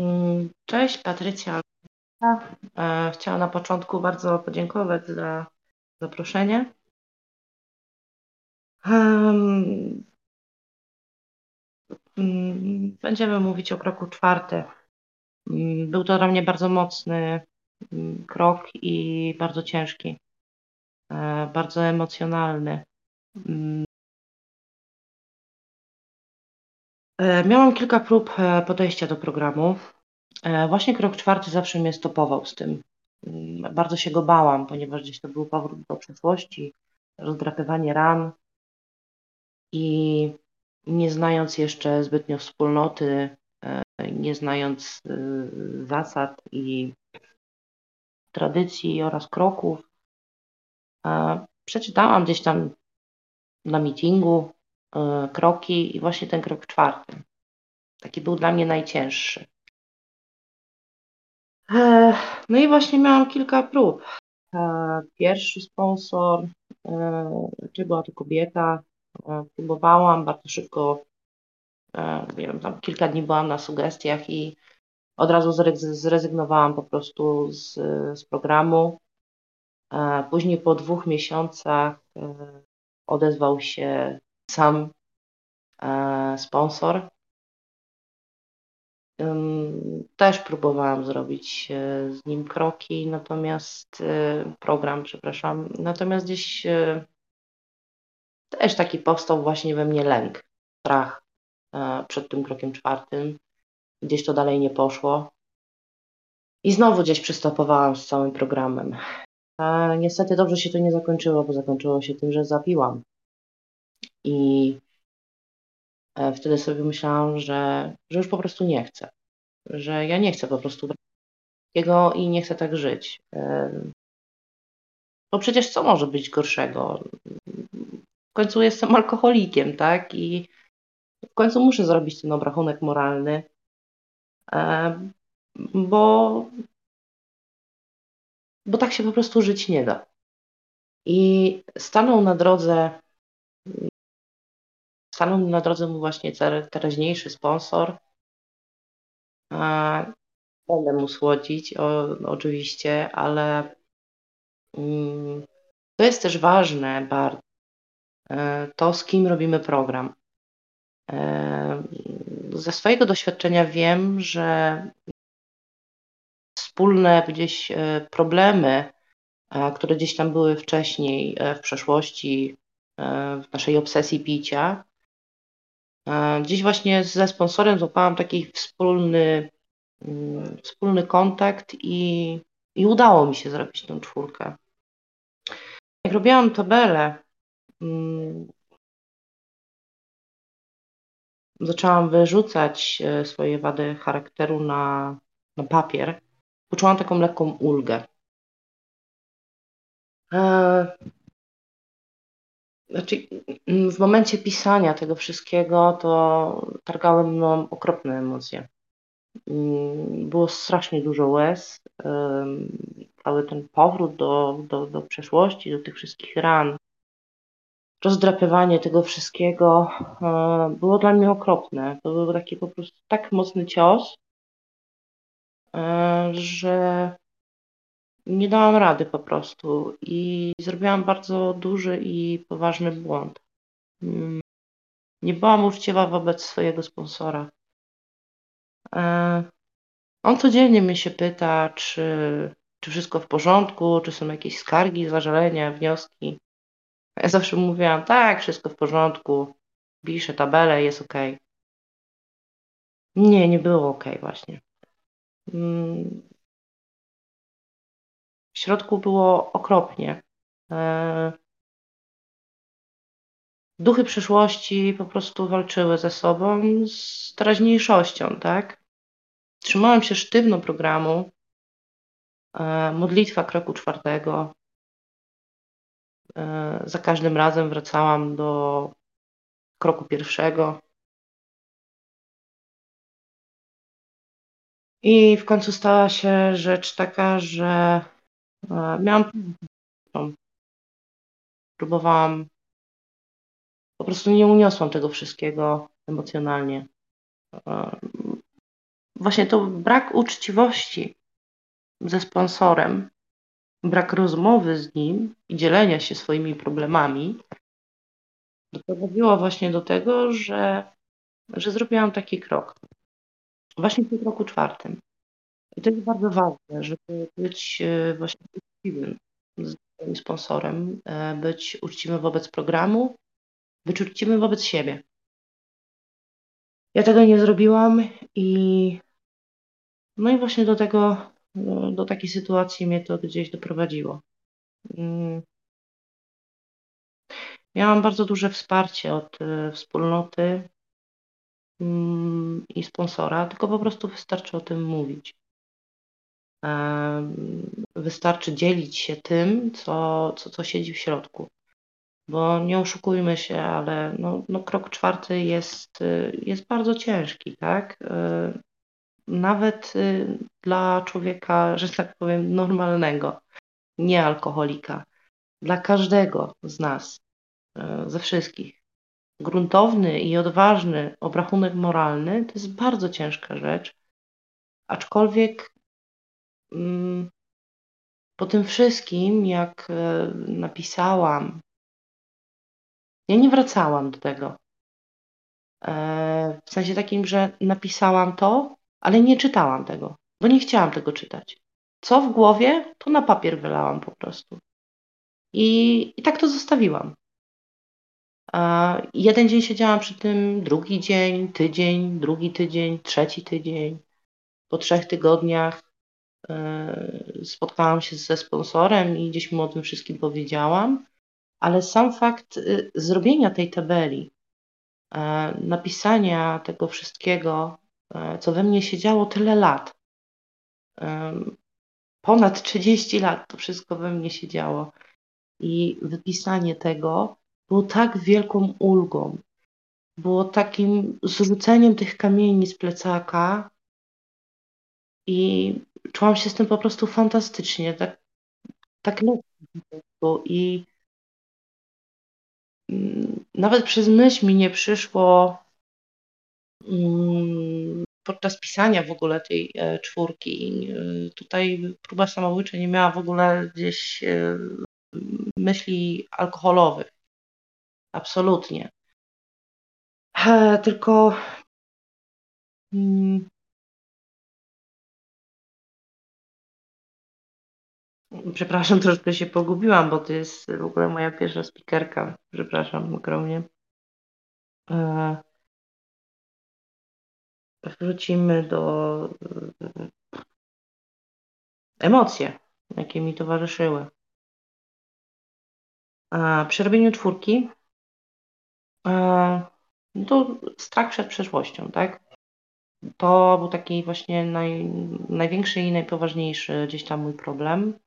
Mm, cześć, Patrycja. E, chciałam na początku bardzo podziękować za zaproszenie. Mm, będziemy mówić o kroku czwartym. Mm, był to dla mnie bardzo mocny krok i bardzo ciężki, e, bardzo emocjonalny. E, miałam kilka prób podejścia do programu. E, właśnie krok czwarty zawsze mnie stopował z tym. Mm, bardzo się go bałam, ponieważ gdzieś to był powrót do przeszłości, rozdrapywanie ran i nie znając jeszcze zbytnio wspólnoty, nie znając zasad i tradycji oraz kroków, przeczytałam gdzieś tam na meetingu E, kroki i właśnie ten krok czwarty. Taki był dla mnie najcięższy. E, no i właśnie miałam kilka prób. E, pierwszy sponsor, czy była to kobieta, próbowałam bardzo szybko, nie wiem, tam kilka dni byłam na sugestiach i od razu zrezygnowałam po prostu z, z programu. Później po dwóch miesiącach odezwał się sam e, sponsor. Też próbowałam zrobić e, z nim kroki, natomiast e, program, przepraszam, natomiast gdzieś też taki powstał właśnie we mnie lęk, strach przed tym krokiem czwartym. Gdzieś to dalej nie poszło. I znowu gdzieś przystopowałam z całym programem. niestety dobrze się to nie zakończyło, bo zakończyło się tym, że zapiłam. I e, wtedy sobie myślałam, że, że już po prostu nie chcę. Że ja nie chcę po prostu takiego i nie chcę tak żyć. E, bo przecież co może być gorszego? W końcu jestem alkoholikiem, tak? I w końcu muszę zrobić ten obrachunek moralny, e, bo, bo tak się po prostu żyć nie da. I stanął na drodze stanął na drodze mu właśnie teraźniejszy sponsor. Będę mu słodzić, o, oczywiście, ale mm, to jest też ważne bardzo, e, to z kim robimy program. E, ze swojego doświadczenia wiem, że wspólne gdzieś e, problemy, które gdzieś tam były wcześniej w przeszłości, w naszej obsesji picia, Dziś właśnie ze sponsorem złapałam taki wspólny, mm, wspólny kontakt i, i udało mi się zrobić tą czwórkę. Jak robiłam tabelę, mm, zaczęłam wyrzucać e, swoje wady charakteru na, na papier, poczułam taką lekką ulgę. Znaczy, w momencie pisania tego wszystkiego, to targały mną okropne emocje. Było strasznie dużo łez. Cały ten powrót do, do, do przeszłości, do tych wszystkich ran, rozdrapywanie tego wszystkiego e, było dla mnie okropne. To był taki po prostu tak mocny cios, e, że nie dałam rady po prostu i zrobiłam bardzo duży i poważny błąd. Mm, nie byłam uczciwa wobec swojego sponsora. E, on codziennie mnie się pyta, czy, czy wszystko w porządku, czy są jakieś skargi, zażalenia, wnioski. Ja zawsze mówiłam, tak, wszystko w porządku, piszę tabelę, jest ok. Nie, nie było ok właśnie. W środku było okropnie. E, duchy przyszłości po prostu walczyły ze sobą z teraźniejszością, tak? Trzymałem się sztywno programu. E, modlitwa kroku czwartego. E, za każdym razem wracałam do kroku pierwszego. I w końcu stała się rzecz taka, że Miałam. No, próbowałam. Po prostu nie uniosłam tego wszystkiego emocjonalnie. właśnie to brak uczciwości ze sponsorem, brak rozmowy z nim i dzielenia się swoimi problemami doprowadziło właśnie do tego, że, że zrobiłam taki krok. Właśnie w tym roku czwartym. I to jest bardzo ważne, żeby być e, właśnie uczciwym z sponsorem, e, być uczciwym wobec programu, być uczciwym wobec siebie. Ja tego nie zrobiłam i no i właśnie do tego, do takiej sytuacji mnie to gdzieś doprowadziło. Mm. Miałam bardzo duże wsparcie od e, wspólnoty mm, i sponsora, tylko po prostu wystarczy o tym mówić. Wystarczy dzielić się tym, co, co, co siedzi w środku. Bo nie oszukujmy się, ale no, no krok czwarty jest, e, jest bardzo ciężki, tak? E, nawet dla człowieka, że tak powiem, normalnego, nie alkoholika. Dla każdego z nas ze wszystkich. Gruntowny i odważny obrachunek moralny to jest bardzo ciężka rzecz, aczkolwiek po tym wszystkim, jak e, napisałam, ja nie wracałam do tego. E, w sensie takim, że napisałam to, ale nie czytałam tego, bo nie chciałam tego czytać. Co w głowie, to na papier wylałam po prostu. I, i tak to zostawiłam. Jeden dzień siedziałam przy tym, drugi dzień, tydzień, drugi tydzień, trzeci tydzień. Po trzech tygodniach e, spotkałam się ze sponsorem i gdzieś mu o tym wszystkim powiedziałam, ale sam fakt y, zrobienia tej tabeli, e, napisania tego wszystkiego, e, co we mnie siedziało tyle lat, ponad 30 lat to wszystko we mnie siedziało i wypisanie tego było tak wielką ulgą. Było takim zrzuceniem tych kamieni z plecaka i czułam się z tym po prostu fantastycznie, tak, tak lekko. I mm, nawet przez myśl mi nie przyszło mm, podczas pisania w ogóle tej e, czwórki. E, tutaj próba samobójcza nie miała w ogóle gdzieś e, myśli alkoholowych. Absolutnie. Tylko Przepraszam, troszkę się pogubiłam, bo to jest w ogóle moja pierwsza spikerka. Przepraszam ogromnie. E, wrócimy do e, emocje, jakie mi towarzyszyły. Przy robieniu czwórki no to strach przed przeszłością, tak? To był taki właśnie naj, największy i najpoważniejszy gdzieś tam mój problem,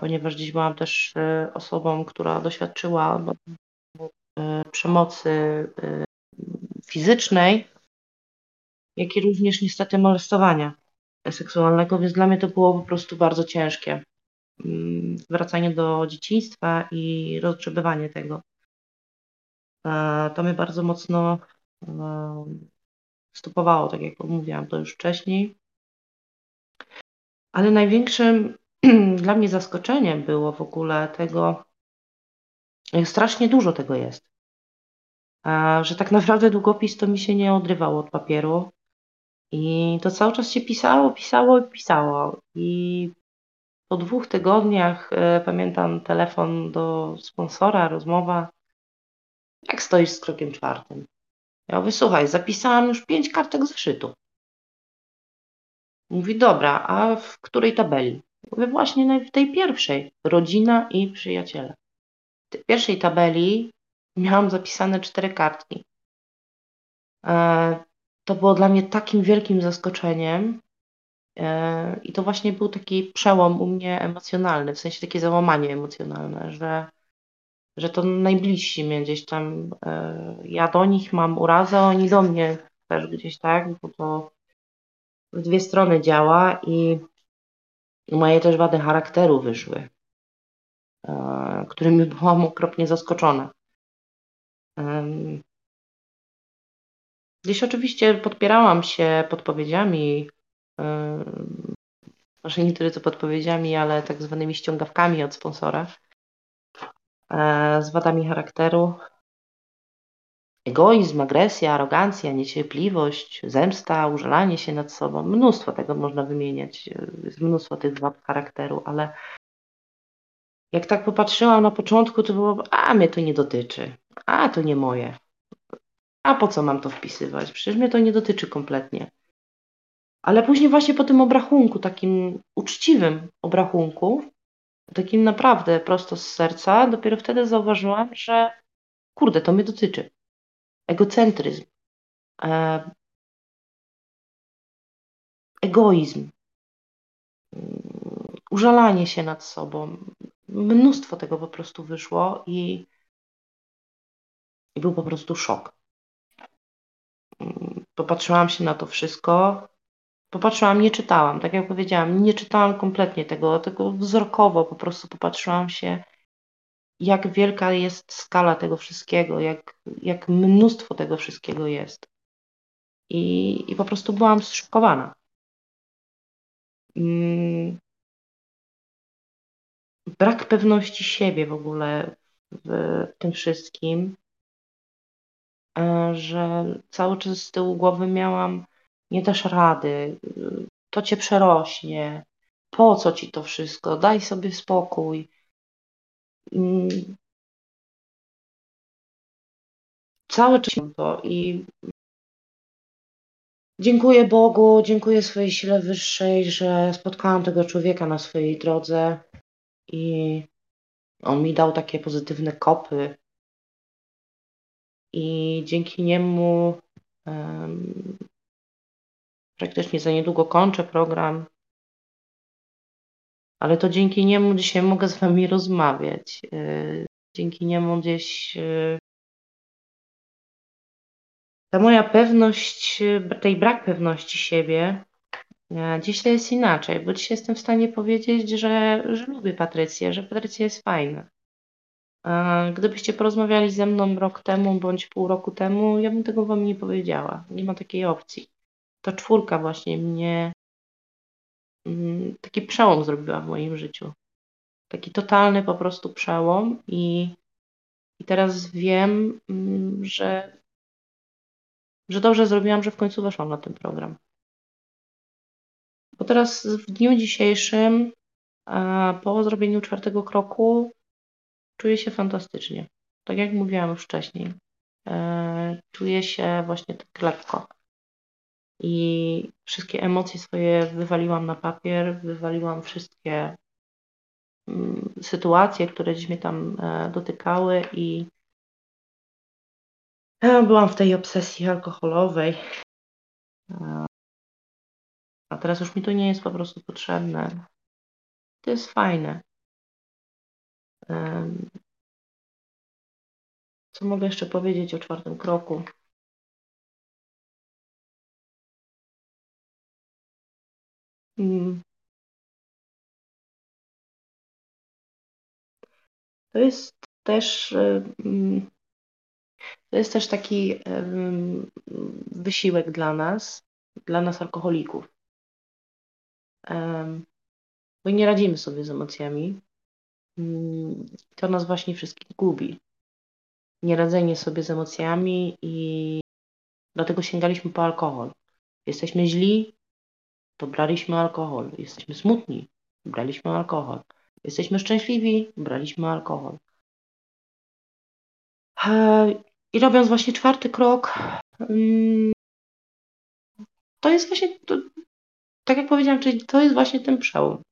ponieważ gdzieś byłam też e, osobą, która doświadczyła e, przemocy e, fizycznej, jak i również niestety molestowania seksualnego, więc dla mnie to było po prostu bardzo ciężkie. Mm, wracanie do dzieciństwa i rozgrzebywanie tego. To mnie bardzo mocno e, stopowało, tak jak mówiłam to już wcześniej. Ale największym dla mnie zaskoczeniem było w ogóle tego, jak strasznie dużo tego jest. E, że tak naprawdę długopis to mi się nie odrywał od papieru. I to cały czas się pisało, pisało i pisało. I po dwóch tygodniach pamiętam telefon do sponsora, rozmowa jak stoisz z krokiem czwartym? Ja mówię, słuchaj, zapisałam już pięć kartek zeszytu. Mówi, dobra, a w której tabeli? Mówię, właśnie w tej pierwszej. Rodzina i przyjaciele. W tej pierwszej tabeli miałam zapisane cztery kartki. E, to było dla mnie takim wielkim zaskoczeniem. E, I to właśnie był taki przełom u mnie emocjonalny, w sensie takie załamanie emocjonalne, że że to najbliżsi mnie gdzieś tam, e, ja do nich mam urazę, oni do mnie też gdzieś tak, bo to w dwie strony działa i moje też wady charakteru wyszły, e, którymi byłam okropnie zaskoczona. Gdzieś oczywiście podpierałam się podpowiedziami, może nie tyle co podpowiedziami, ale tak zwanymi ściągawkami od sponsora yy, z wadami charakteru. Egoizm, agresja, arogancja, niecierpliwość, zemsta, użalanie się nad sobą. Mnóstwo tego można wymieniać. Jest mnóstwo tych wad charakteru, ale jak tak popatrzyłam na początku, to było, a mnie to nie dotyczy, a to nie moje. A po co mam to wpisywać? Przecież mnie to nie dotyczy kompletnie. Ale później właśnie po tym obrachunku, takim uczciwym obrachunku, takim naprawdę prosto z serca, dopiero wtedy zauważyłam, że kurde, to mnie dotyczy. Egocentryzm, e, egoizm, mm, użalanie się nad sobą. Mnóstwo tego po prostu wyszło i, i był po prostu szok. Popatrzyłam się na to wszystko. Popatrzyłam, nie czytałam, tak jak powiedziałam, nie czytałam kompletnie tego, tego wzrokowo po prostu popatrzyłam się, jak wielka jest skala tego wszystkiego, jak, jak mnóstwo tego wszystkiego jest. I, i po prostu byłam zszokowana. Mm. Brak pewności siebie w ogóle w tym wszystkim E, że cały czas z tyłu głowy miałam, nie dasz rady, to cię przerośnie, po co ci to wszystko, daj sobie spokój. Mm. Cały czas to i dziękuję Bogu, dziękuję swojej sile wyższej, że spotkałam tego człowieka na swojej drodze i on mi dał takie pozytywne kopy, i dzięki niemu um, praktycznie za niedługo kończę program, ale to dzięki niemu dzisiaj mogę z Wami rozmawiać. E, dzięki niemu gdzieś e, ta moja pewność, tej brak pewności siebie, dzisiaj jest inaczej, bo dzisiaj jestem w stanie powiedzieć, że, że lubię Patrycję, że Patrycja jest fajna. Gdybyście porozmawiali ze mną rok temu bądź pół roku temu, ja bym tego wam nie powiedziała. Nie ma takiej opcji. Ta czwórka właśnie mnie taki przełom zrobiła w moim życiu. Taki totalny po prostu przełom i, i teraz wiem, mm, że, że dobrze zrobiłam, że w końcu weszłam na ten program. Bo teraz w dniu dzisiejszym, po zrobieniu czwartego kroku, Czuję się fantastycznie. Tak jak mówiłam już wcześniej. E, czuję się właśnie tak lekko. I wszystkie emocje swoje wywaliłam na papier, wywaliłam wszystkie mm, sytuacje, które dziś mnie tam e, dotykały i e, byłam w tej obsesji alkoholowej. A teraz już mi to nie jest po prostu potrzebne. To jest fajne. Co mogę jeszcze powiedzieć o czwartym kroku? Mm. To jest też mm, to jest też taki wysiłek dla nas, dla nas alkoholików. Bo nie radzimy sobie z emocjami. Mm, to nas właśnie wszystkich gubi. Nieradzenie sobie z emocjami i dlatego sięgaliśmy po alkohol. Jesteśmy źli, to braliśmy alkohol. Jesteśmy smutni, braliśmy alkohol. Jesteśmy szczęśliwi, braliśmy alkohol. I robiąc właśnie czwarty krok, mm, to jest właśnie, to, tak jak powiedziałam, czyli to jest właśnie ten przełom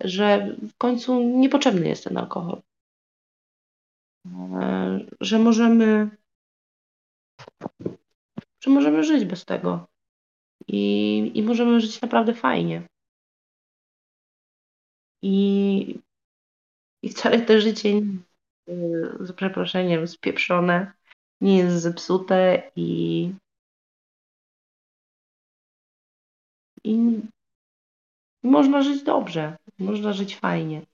że w końcu niepotrzebny jest ten alkohol. E, że możemy, że możemy żyć bez tego. I, i możemy żyć naprawdę fajnie. I, i wcale to życie, z przeproszeniem, spieprzone, nie jest zepsute i, i można żyć dobrze, można żyć fajnie.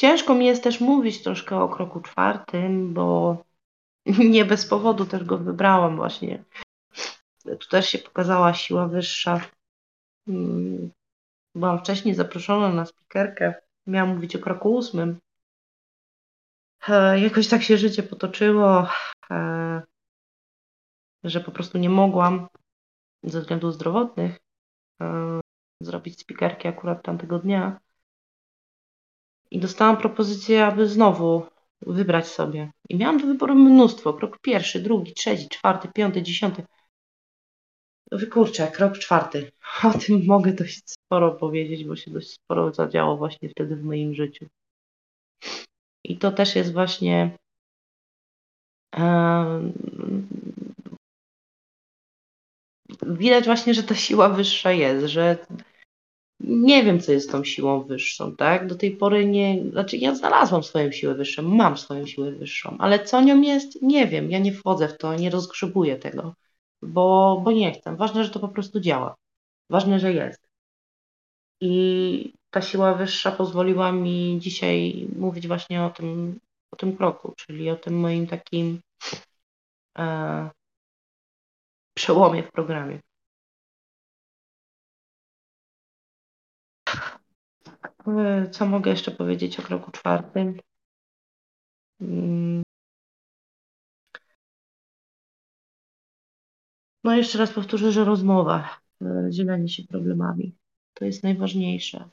Ciężko mi jest też mówić troszkę o kroku czwartym, bo nie bez powodu też go wybrałam właśnie. Tu też się pokazała siła wyższa. Mm, byłam wcześniej zaproszona na spikerkę. Miałam mówić o kroku ósmym. E, jakoś tak się życie potoczyło, e, że po prostu nie mogłam ze względów zdrowotnych e, zrobić spikerki akurat tamtego dnia. I dostałam propozycję, aby znowu wybrać sobie. I miałam do wyboru mnóstwo. Krok pierwszy, drugi, trzeci, czwarty, piąty, dziesiąty. Wykurczę, krok czwarty. O tym mogę dość sporo powiedzieć, bo się dość sporo zadziało właśnie wtedy w moim życiu. I to też jest właśnie widać właśnie, że ta siła wyższa jest, że nie wiem, co jest tą siłą wyższą, tak? Do tej pory nie, znaczy ja znalazłam swoją siłę wyższą, mam swoją siłę wyższą, ale co nią jest, nie wiem, ja nie wchodzę w to, nie rozgrzebuję tego, bo, bo nie chcę. Ważne, że to po prostu działa. Ważne, że jest. I ta siła wyższa pozwoliła mi dzisiaj mówić właśnie o tym, o tym kroku, czyli o tym moim takim e, przełomie w programie. Co mogę jeszcze powiedzieć o kroku czwartym? Mm. No jeszcze raz powtórzę, że rozmowa, e, dzielenie się problemami, to jest najważniejsze.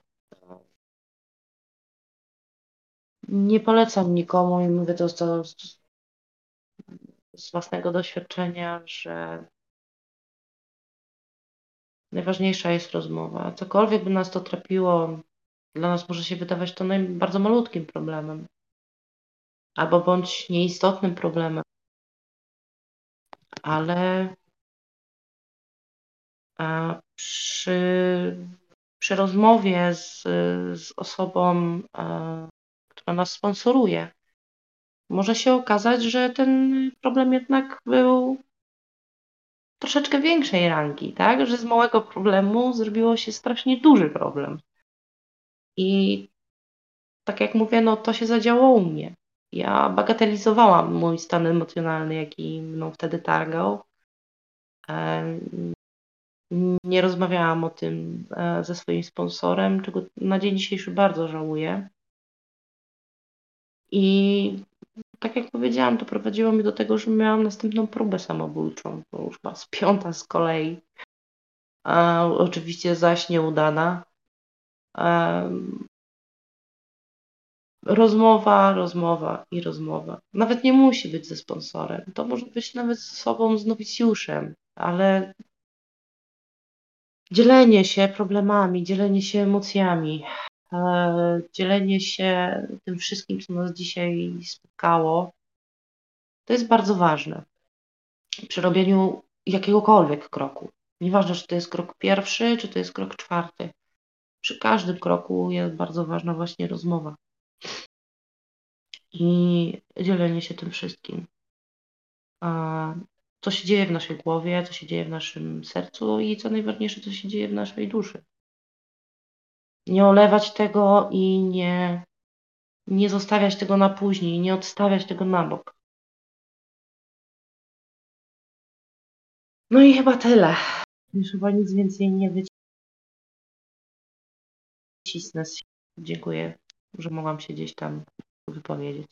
Nie polecam nikomu i mówię to z, z własnego doświadczenia, że najważniejsza jest rozmowa. Cokolwiek by nas to trapiło, dla nas może się wydawać to bardzo malutkim problemem, albo bądź nieistotnym problemem, ale przy, przy rozmowie z, z osobą, która nas sponsoruje, może się okazać, że ten problem jednak był troszeczkę większej rangi, tak? Że z małego problemu zrobiło się strasznie duży problem. I tak jak mówię, no to się zadziało u mnie. Ja bagatelizowałam mój stan emocjonalny, jaki mną wtedy targał. Nie rozmawiałam o tym e, ze swoim sponsorem, czego na dzień dzisiejszy bardzo żałuję. I tak jak powiedziałam, to prowadziło mnie do tego, że miałam następną próbę samobójczą, to już chyba z piąta z kolei. A, oczywiście zaś nieudana. Rozmowa, rozmowa i rozmowa. Nawet nie musi być ze sponsorem. To może być nawet z sobą, z nowicjuszem, ale dzielenie się problemami, dzielenie się emocjami, e, dzielenie się tym wszystkim, co nas dzisiaj spotkało, to jest bardzo ważne przy robieniu jakiegokolwiek kroku. Nieważne, czy to jest krok pierwszy, czy to jest krok czwarty. Przy każdym kroku jest bardzo ważna właśnie rozmowa i dzielenie się tym wszystkim. Co się dzieje w naszej głowie, co się dzieje w naszym sercu i co najważniejsze, co się dzieje w naszej duszy. Nie olewać tego i nie, nie zostawiać tego na później, nie odstawiać tego na bok. No i chyba tyle. Już chyba nic więcej nie wycisnę. Dziękuję, że mogłam się gdzieś tam wypowiedzieć.